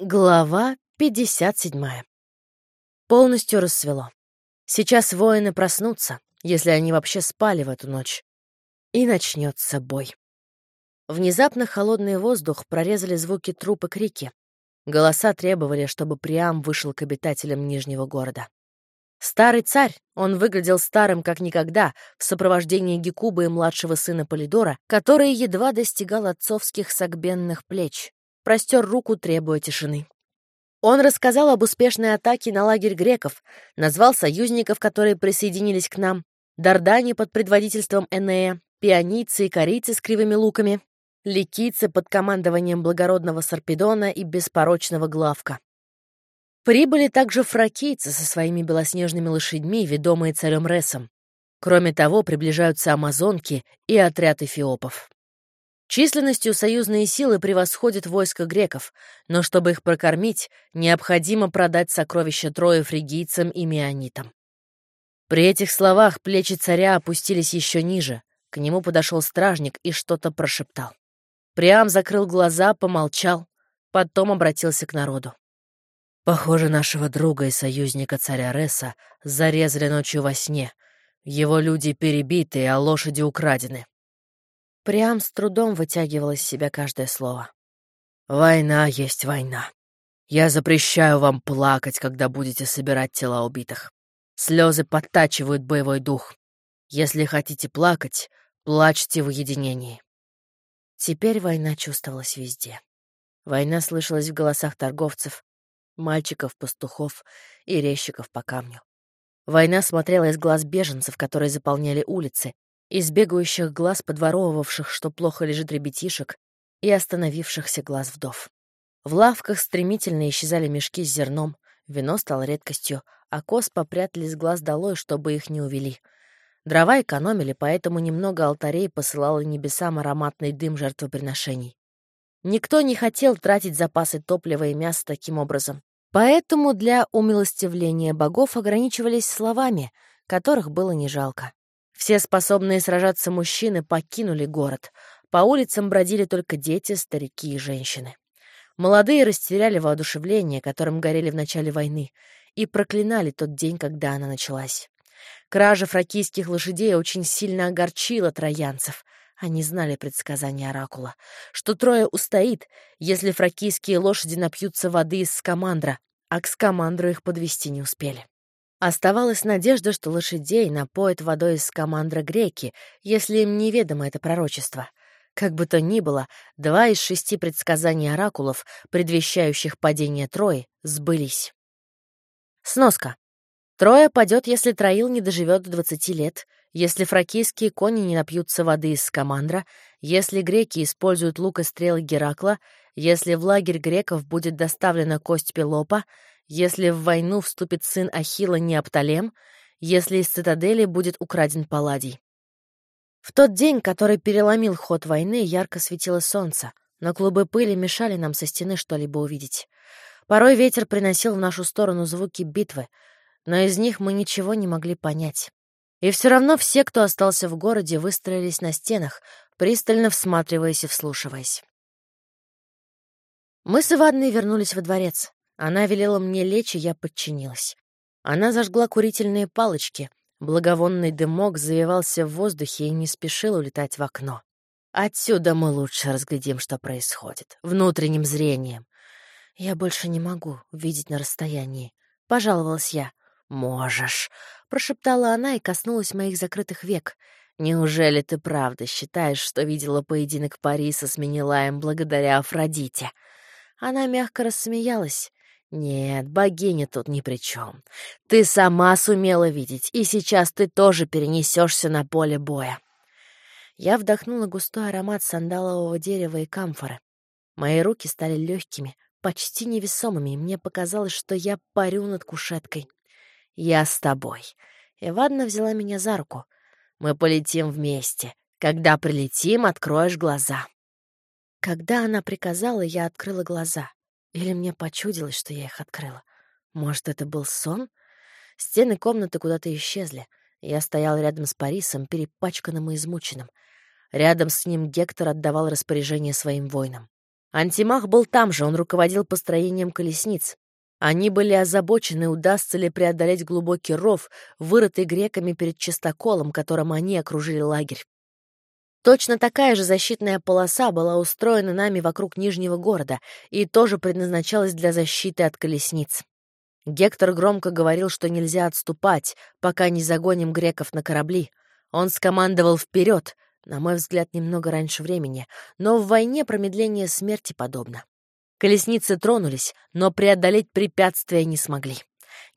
Глава 57. Полностью рассвело. Сейчас воины проснутся, если они вообще спали в эту ночь. И начнется бой. Внезапно холодный воздух прорезали звуки труп и крики. Голоса требовали, чтобы Приам вышел к обитателям Нижнего города. Старый царь, он выглядел старым как никогда, в сопровождении Гекуба и младшего сына Полидора, который едва достигал отцовских согбенных плеч простер руку, требуя тишины. Он рассказал об успешной атаке на лагерь греков, назвал союзников, которые присоединились к нам, Дардани под предводительством Энея, пионийцы и корейцы с кривыми луками, ликийцы под командованием благородного Сарпедона и беспорочного Главка. Прибыли также фракийцы со своими белоснежными лошадьми, ведомые царем Ресом. Кроме того, приближаются амазонки и отряд эфиопов. Численностью союзные силы превосходят войско греков, но чтобы их прокормить, необходимо продать сокровища Троя фригийцам и мионитам. При этих словах плечи царя опустились еще ниже. К нему подошел стражник и что-то прошептал. Приам закрыл глаза, помолчал, потом обратился к народу. «Похоже, нашего друга и союзника царя Реса зарезали ночью во сне. Его люди перебиты, а лошади украдены. Прям с трудом вытягивал из себя каждое слово. «Война есть война. Я запрещаю вам плакать, когда будете собирать тела убитых. Слезы подтачивают боевой дух. Если хотите плакать, плачьте в уединении». Теперь война чувствовалась везде. Война слышалась в голосах торговцев, мальчиков, пастухов и резчиков по камню. Война смотрела из глаз беженцев, которые заполняли улицы, из бегающих глаз подворовывавших, что плохо лежит ребятишек, и остановившихся глаз вдов. В лавках стремительно исчезали мешки с зерном, вино стало редкостью, а коз попрятали с глаз долой, чтобы их не увели. Дрова экономили, поэтому немного алтарей посылало небесам ароматный дым жертвоприношений. Никто не хотел тратить запасы топлива и мяса таким образом. Поэтому для умилостивления богов ограничивались словами, которых было не жалко. Все способные сражаться мужчины покинули город. По улицам бродили только дети, старики и женщины. Молодые растеряли воодушевление, которым горели в начале войны, и проклинали тот день, когда она началась. Кража фракийских лошадей очень сильно огорчила троянцев. Они знали предсказание Оракула, что Троя устоит, если фракийские лошади напьются воды из скамандра, а к скамандру их подвести не успели. Оставалась надежда, что лошадей напоят водой из командра греки, если им неведомо это пророчество. Как бы то ни было, два из шести предсказаний оракулов, предвещающих падение Трои, сбылись. Сноска. Троя падет, если Троил не доживет до двадцати лет, если фракийские кони не напьются воды из скамандра, если греки используют лук и стрелы Геракла, если в лагерь греков будет доставлена кость Пелопа, если в войну вступит сын Ахила Неопталем, если из цитадели будет украден Палладий. В тот день, который переломил ход войны, ярко светило солнце, но клубы пыли мешали нам со стены что-либо увидеть. Порой ветер приносил в нашу сторону звуки битвы, но из них мы ничего не могли понять. И все равно все, кто остался в городе, выстроились на стенах, пристально всматриваясь и вслушиваясь. Мы с Ивадной вернулись во дворец. Она велела мне лечь, и я подчинилась. Она зажгла курительные палочки. Благовонный дымок завивался в воздухе и не спешил улетать в окно. Отсюда мы лучше разглядим, что происходит, внутренним зрением. Я больше не могу видеть на расстоянии. Пожаловалась я. «Можешь», — прошептала она и коснулась моих закрытых век. «Неужели ты правда считаешь, что видела поединок Париса с Менелаем благодаря Афродите?» Она мягко рассмеялась. «Нет, богиня тут ни при чем. Ты сама сумела видеть, и сейчас ты тоже перенесешься на поле боя». Я вдохнула густой аромат сандалового дерева и камфоры. Мои руки стали легкими, почти невесомыми, и мне показалось, что я парю над кушеткой. «Я с тобой». Иванна взяла меня за руку. «Мы полетим вместе. Когда прилетим, откроешь глаза». Когда она приказала, я открыла глаза. Или мне почудилось, что я их открыла? Может, это был сон? Стены комнаты куда-то исчезли. Я стоял рядом с Парисом, перепачканным и измученным. Рядом с ним Гектор отдавал распоряжение своим воинам. Антимах был там же, он руководил построением колесниц. Они были озабочены, удастся ли преодолеть глубокий ров, вырытый греками перед чистоколом, которым они окружили лагерь. Точно такая же защитная полоса была устроена нами вокруг Нижнего города и тоже предназначалась для защиты от колесниц. Гектор громко говорил, что нельзя отступать, пока не загоним греков на корабли. Он скомандовал вперед, на мой взгляд, немного раньше времени, но в войне промедление смерти подобно. Колесницы тронулись, но преодолеть препятствия не смогли.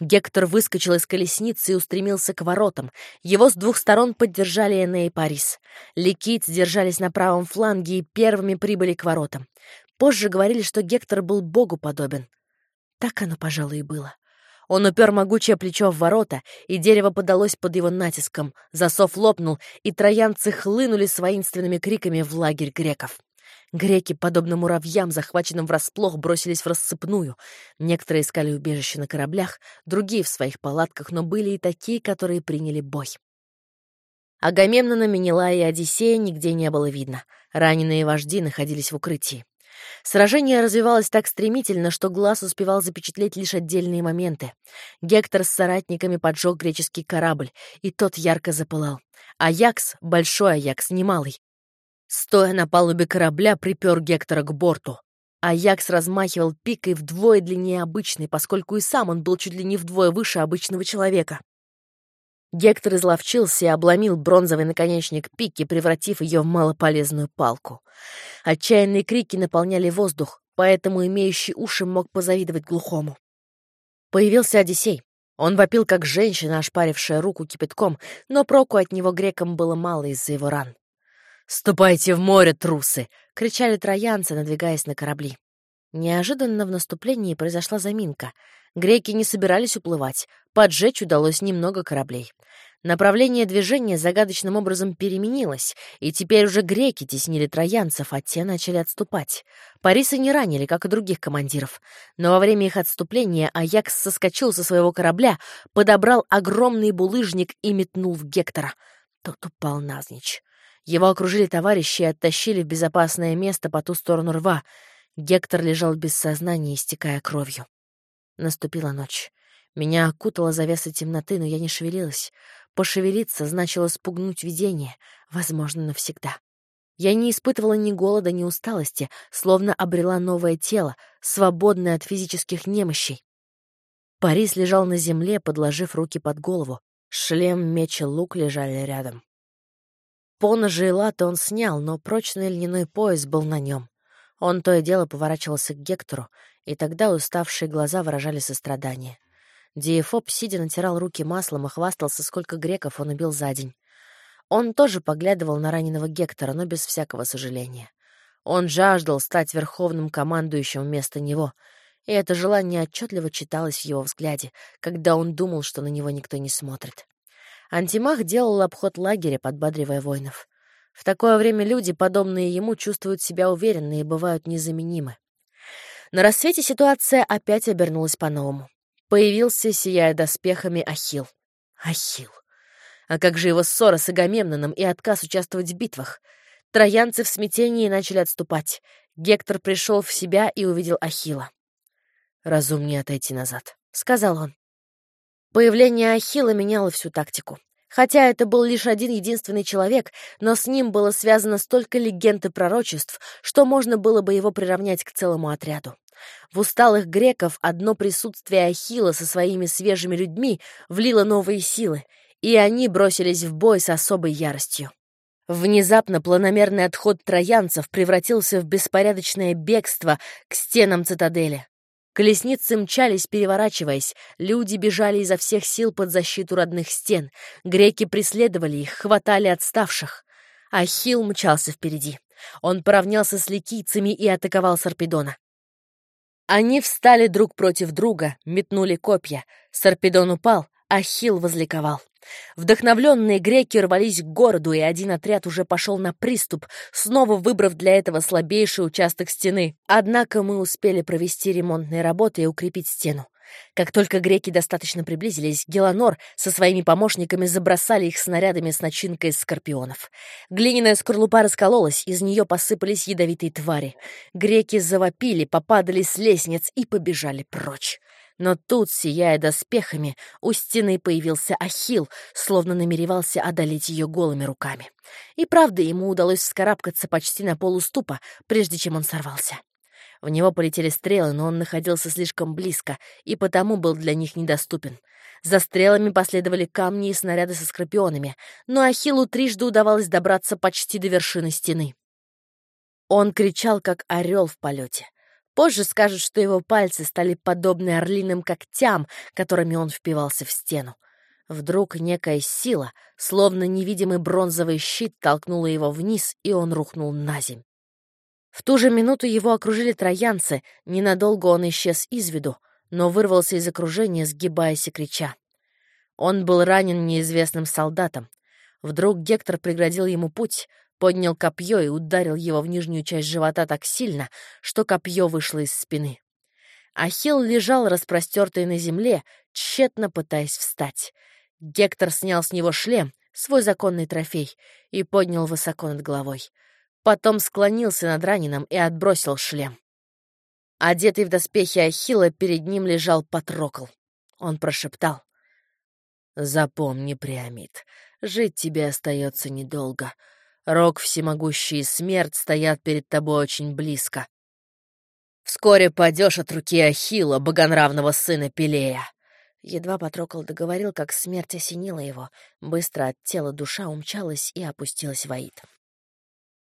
Гектор выскочил из колесницы и устремился к воротам. Его с двух сторон поддержали Эней и Парис. Ликийцы держались на правом фланге и первыми прибыли к воротам. Позже говорили, что Гектор был богу подобен. Так оно, пожалуй, и было. Он упер могучее плечо в ворота, и дерево подалось под его натиском. Засов лопнул, и троянцы хлынули с воинственными криками в лагерь греков. Греки, подобно муравьям, захваченным врасплох, бросились в рассыпную. Некоторые искали убежище на кораблях, другие — в своих палатках, но были и такие, которые приняли бой. Агамемнона, Менелая и Одиссея нигде не было видно. Раненые вожди находились в укрытии. Сражение развивалось так стремительно, что глаз успевал запечатлеть лишь отдельные моменты. Гектор с соратниками поджег греческий корабль, и тот ярко запылал. Аякс, большой Аякс, немалый, стоя на палубе корабля, припер Гектора к борту. Аякс размахивал пикой вдвое длиннее обычной, поскольку и сам он был чуть ли не вдвое выше обычного человека. Гектор изловчился и обломил бронзовый наконечник пики, превратив ее в малополезную палку. Отчаянные крики наполняли воздух, поэтому имеющий уши мог позавидовать глухому. Появился Одиссей. Он вопил, как женщина, ошпарившая руку кипятком, но проку от него грекам было мало из-за его ран. «Ступайте в море, трусы!» — кричали троянцы, надвигаясь на корабли. Неожиданно в наступлении произошла заминка. Греки не собирались уплывать. Поджечь удалось немного кораблей. Направление движения загадочным образом переменилось, и теперь уже греки теснили троянцев, а те начали отступать. Парисы не ранили, как и других командиров. Но во время их отступления Аякс соскочил со своего корабля, подобрал огромный булыжник и метнул в Гектора. Тот упал навзничь. Его окружили товарищи и оттащили в безопасное место по ту сторону рва. Гектор лежал без сознания, истекая кровью. Наступила ночь. Меня окутала завеса темноты, но я не шевелилась. Пошевелиться значило спугнуть видение, возможно, навсегда. Я не испытывала ни голода, ни усталости, словно обрела новое тело, свободное от физических немощей. Парис лежал на земле, подложив руки под голову. Шлем, меч и лук лежали рядом. Поножи и латы он снял, но прочный льняной пояс был на нем. Он то и дело поворачивался к Гектору, и тогда уставшие глаза выражали сострадание. Диефоб, сидя, натирал руки маслом и хвастался, сколько греков он убил за день. Он тоже поглядывал на раненого Гектора, но без всякого сожаления. Он жаждал стать верховным командующим вместо него, и это желание отчетливо читалось в его взгляде, когда он думал, что на него никто не смотрит. Антимах делал обход лагеря, подбадривая воинов. В такое время люди, подобные ему, чувствуют себя уверенно и бывают незаменимы. На рассвете ситуация опять обернулась по-новому. Появился, сияя доспехами, Ахил. Ахил. А как же его ссора с Агамемноном и отказ участвовать в битвах? Троянцы в смятении начали отступать. Гектор пришел в себя и увидел Ахила. «Разумнее отойти назад», — сказал он. Появление Ахила меняло всю тактику. Хотя это был лишь один единственный человек, но с ним было связано столько легенд и пророчеств, что можно было бы его приравнять к целому отряду. В усталых греков одно присутствие Ахилла со своими свежими людьми влило новые силы, и они бросились в бой с особой яростью. Внезапно планомерный отход троянцев превратился в беспорядочное бегство к стенам цитадели. Колесницы мчались, переворачиваясь, люди бежали изо всех сил под защиту родных стен, греки преследовали их, хватали отставших. Ахилл мчался впереди. Он поравнялся с ликийцами и атаковал Сарпедона. Они встали друг против друга, метнули копья. Сарпедон упал, Ахилл возликовал. Вдохновленные греки рвались к городу, и один отряд уже пошел на приступ, снова выбрав для этого слабейший участок стены. Однако мы успели провести ремонтные работы и укрепить стену. Как только греки достаточно приблизились, Геланор со своими помощниками забросали их снарядами с начинкой из скорпионов. Глиняная скорлупа раскололась, из нее посыпались ядовитые твари. Греки завопили, попадали с лестниц и побежали прочь. Но тут, сияя доспехами, у стены появился Ахил, словно намеревался одолеть ее голыми руками. И правда, ему удалось вскарабкаться почти на полуступа, прежде чем он сорвался. В него полетели стрелы, но он находился слишком близко и потому был для них недоступен. За стрелами последовали камни и снаряды со скорпионами, но Ахиллу трижды удавалось добраться почти до вершины стены. Он кричал, как орел в полете. Позже скажут, что его пальцы стали подобны орлиным когтям, которыми он впивался в стену. Вдруг некая сила, словно невидимый бронзовый щит, толкнула его вниз, и он рухнул на земь. В ту же минуту его окружили троянцы, ненадолго он исчез из виду, но вырвался из окружения, сгибаясь и крича. Он был ранен неизвестным солдатом. Вдруг Гектор преградил ему путь, поднял копье и ударил его в нижнюю часть живота так сильно, что копье вышло из спины. Ахилл лежал распростертый на земле, тщетно пытаясь встать. Гектор снял с него шлем, свой законный трофей, и поднял высоко над головой. Потом склонился над раненым и отбросил шлем. Одетый в доспехи Ахилла перед ним лежал Патрокл. Он прошептал. «Запомни, Приамид, жить тебе остается недолго. Рок всемогущий и смерть стоят перед тобой очень близко. Вскоре падешь от руки Ахилла, богонравного сына Пелея». Едва Патрокл договорил, как смерть осенила его. Быстро от тела душа умчалась и опустилась в Аид.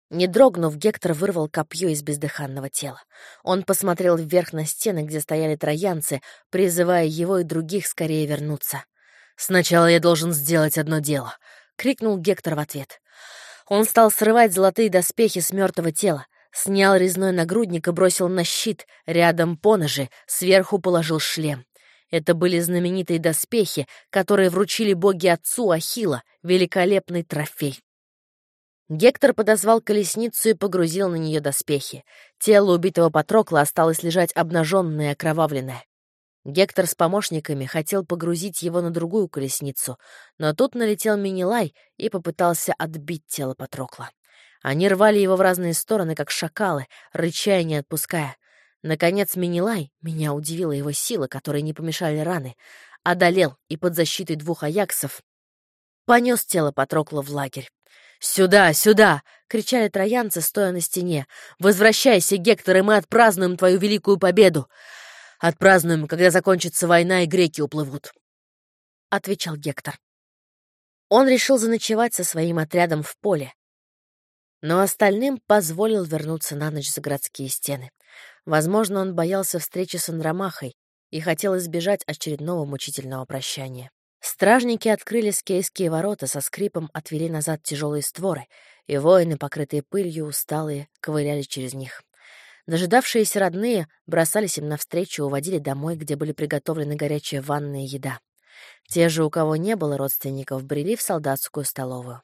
Не дрогнув, Гектор вырвал копье из бездыханного тела. Он посмотрел вверх на стены, где стояли троянцы, призывая его и других скорее вернуться. «Сначала я должен сделать одно дело», — крикнул Гектор в ответ. Он стал срывать золотые доспехи с мертвого тела, снял резной нагрудник и бросил на щит, рядом поножи, сверху положил шлем. Это были знаменитые доспехи, которые вручили боги отцу Ахила, великолепный трофей. Гектор подозвал колесницу и погрузил на нее доспехи. Тело убитого Патрокла осталось лежать обнаженное и окровавленное. Гектор с помощниками хотел погрузить его на другую колесницу, но тут налетел Минилай и попытался отбить тело Патрокла. Они рвали его в разные стороны, как шакалы, рыча и не отпуская. Наконец Минилай, меня удивила его сила, которой не помешали раны, одолел и под защитой двух аяксов понес тело Патрокла в лагерь. «Сюда, сюда!» — кричали троянцы, стоя на стене. «Возвращайся, Гектор, и мы отпразднуем твою великую победу! Отпразднуем, когда закончится война и греки уплывут!» — отвечал Гектор. Он решил заночевать со своим отрядом в поле, но остальным позволил вернуться на ночь за городские стены. Возможно, он боялся встречи с Андромахой и хотел избежать очередного мучительного прощания. Стражники открыли скейские ворота, со скрипом отвели назад тяжелые створы, и воины, покрытые пылью, усталые, ковыляли через них. Дожидавшиеся родные бросались им навстречу, уводили домой, где были приготовлены горячая ванная и еда. Те же, у кого не было родственников, брели в солдатскую столовую.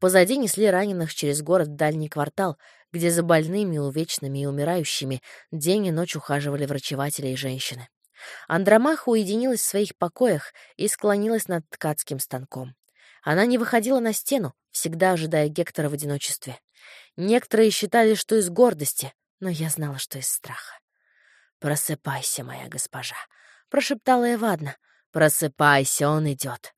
Позади несли раненых через город в дальний квартал, где за больными, увечными и умирающими день и ночь ухаживали врачеватели и женщины. Андромаха уединилась в своих покоях и склонилась над ткацким станком. Она не выходила на стену, всегда ожидая Гектора в одиночестве. Некоторые считали, что из гордости, но я знала, что из страха. «Просыпайся, моя госпожа», — прошептала Эвадна. «Просыпайся, он идет».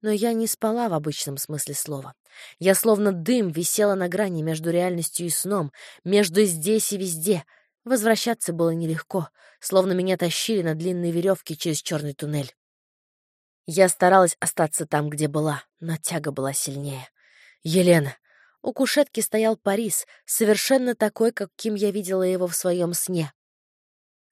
Но я не спала в обычном смысле слова. Я словно дым висела на грани между реальностью и сном, между здесь и везде — Возвращаться было нелегко, словно меня тащили на длинной веревке через черный туннель. Я старалась остаться там, где была, но тяга была сильнее. «Елена!» У кушетки стоял Парис, совершенно такой, каким я видела его в своем сне.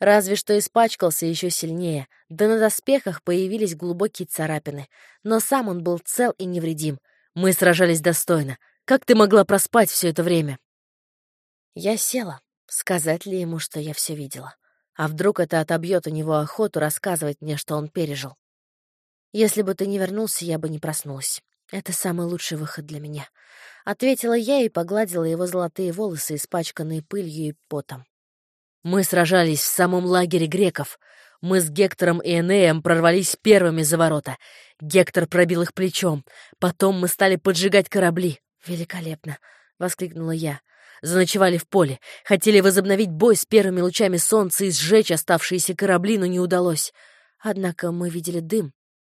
Разве что испачкался еще сильнее, да на доспехах появились глубокие царапины. Но сам он был цел и невредим. Мы сражались достойно. Как ты могла проспать все это время? Я села, Сказать ли ему, что я все видела? А вдруг это отобьет у него охоту рассказывать мне, что он пережил? Если бы ты не вернулся, я бы не проснулась. Это самый лучший выход для меня. Ответила я и погладила его золотые волосы, испачканные пылью и потом. Мы сражались в самом лагере греков. Мы с Гектором и Энеем прорвались первыми за ворота. Гектор пробил их плечом. Потом мы стали поджигать корабли. «Великолепно!» — воскликнула я. Заночевали в поле. Хотели возобновить бой с первыми лучами солнца и сжечь оставшиеся корабли, но не удалось. Однако мы видели дым.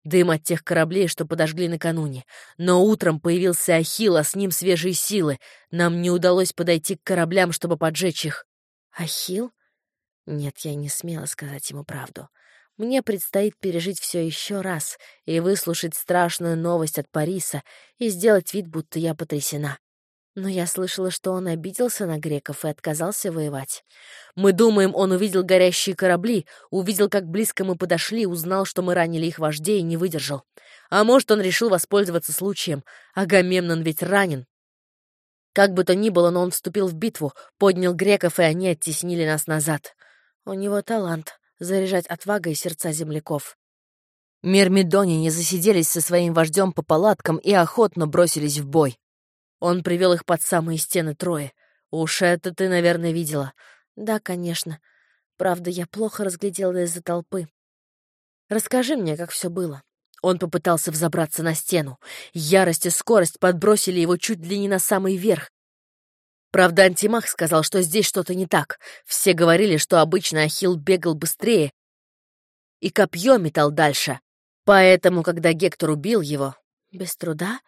Дым от тех кораблей, что подожгли накануне. Но утром появился Ахилл, а с ним свежие силы. Нам не удалось подойти к кораблям, чтобы поджечь их. Ахилл? Нет, я не смела сказать ему правду. Мне предстоит пережить все еще раз и выслушать страшную новость от Париса и сделать вид, будто я потрясена. Но я слышала, что он обиделся на греков и отказался воевать. Мы думаем, он увидел горящие корабли, увидел, как близко мы подошли, узнал, что мы ранили их вождей и не выдержал. А может, он решил воспользоваться случаем. Агамемнон ведь ранен. Как бы то ни было, но он вступил в битву, поднял греков, и они оттеснили нас назад. У него талант — заряжать отвагой сердца земляков. Мирмидони не засиделись со своим вождем по палаткам и охотно бросились в бой. Он привел их под самые стены Трои. Уж это ты, наверное, видела. Да, конечно. Правда, я плохо разглядела из-за толпы. Расскажи мне, как все было. Он попытался взобраться на стену. Ярость и скорость подбросили его чуть ли не на самый верх. Правда, Антимах сказал, что здесь что-то не так. Все говорили, что обычно Ахилл бегал быстрее и копье метал дальше. Поэтому, когда Гектор убил его... Без труда?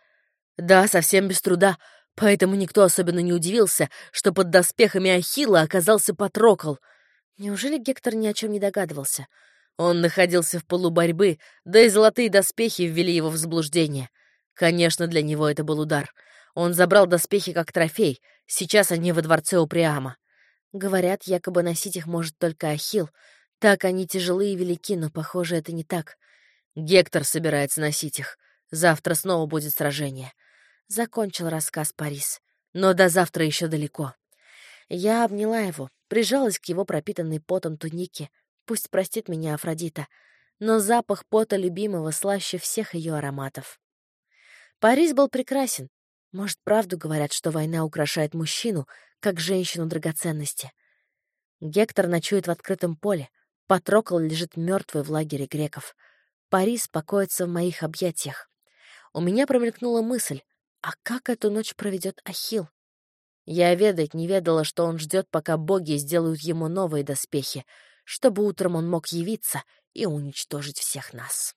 Да, совсем без труда. Поэтому никто особенно не удивился, что под доспехами Ахилла оказался Патрокол. Неужели Гектор ни о чем не догадывался? Он находился в полуборьбы, да и золотые доспехи ввели его в заблуждение. Конечно, для него это был удар. Он забрал доспехи как трофей. Сейчас они во дворце у Приама. Говорят, якобы носить их может только Ахилл. Так они тяжелые и велики, но, похоже, это не так. Гектор собирается носить их. Завтра снова будет сражение. Закончил рассказ Парис. Но до завтра еще далеко. Я обняла его, прижалась к его пропитанной потом тунике. Пусть простит меня Афродита, но запах пота любимого слаще всех ее ароматов. Парис был прекрасен. Может, правду говорят, что война украшает мужчину, как женщину драгоценности. Гектор ночует в открытом поле. Патрокол лежит мертвый в лагере греков. Парис покоится в моих объятиях. У меня промелькнула мысль, а как эту ночь проведет Ахил? Я ведать не ведала, что он ждет, пока боги сделают ему новые доспехи, чтобы утром он мог явиться и уничтожить всех нас.